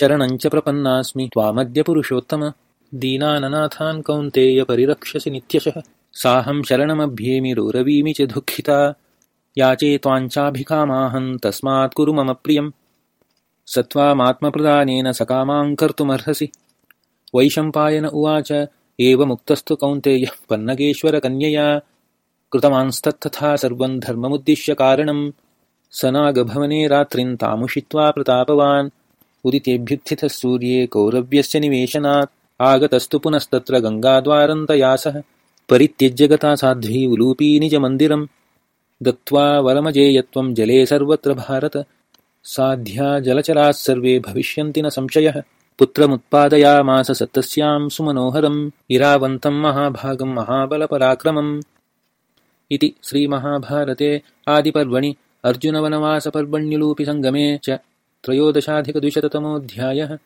शरणञ्च प्रपन्नास्मि। त्वामद्य पुरुषोत्तम दीनाननाथान् कौन्तेय परिरक्षसि नित्यशः। साहं शरणमभ्येमि रोरवीमि च दुःखिता। याचे त्वाञ्चाभिकामाहं तस्मात् कुरु मम प्रियं स त्वामात्मप्रदानेन सकामां कर्तुमर्हसि। वैशम्पायन उवाच। एवमुक्तस्तु कौन्तेयः पन्नगेश्वरकन्यया। कृतवांस्तत्तथा सर्वं धर्ममुद्दिश्य कारणं स नागभवने रात्रिं तामुषित्वा प्रतापवान् उदितेभ्युत्थितः सूर्ये कौरव्यस्य निवेशनात् आगतस्तु पुनस्तत्र गङ्गाद्वारन्तयासः। परित्यज्य गता साध्वी उलूपी निजमन्दिरं दत्त्वा वरमजेयत्वं जले सर्वत्र भारत। साध्या जलचराः सर्वे भविष्यन्ति न संशयः। पुत्रमुत्पादयामास सतस्यां सुमनोहरम्। इरावन्तं महाभागं महाबलपराक्रमम्। इति श्रीमहाभारते आदिपर्वणि। अर्जुनवनवासपर्वण्युलूपिसङ्गमे च त्रयोदशाधिकद्विशततमोऽध्यायः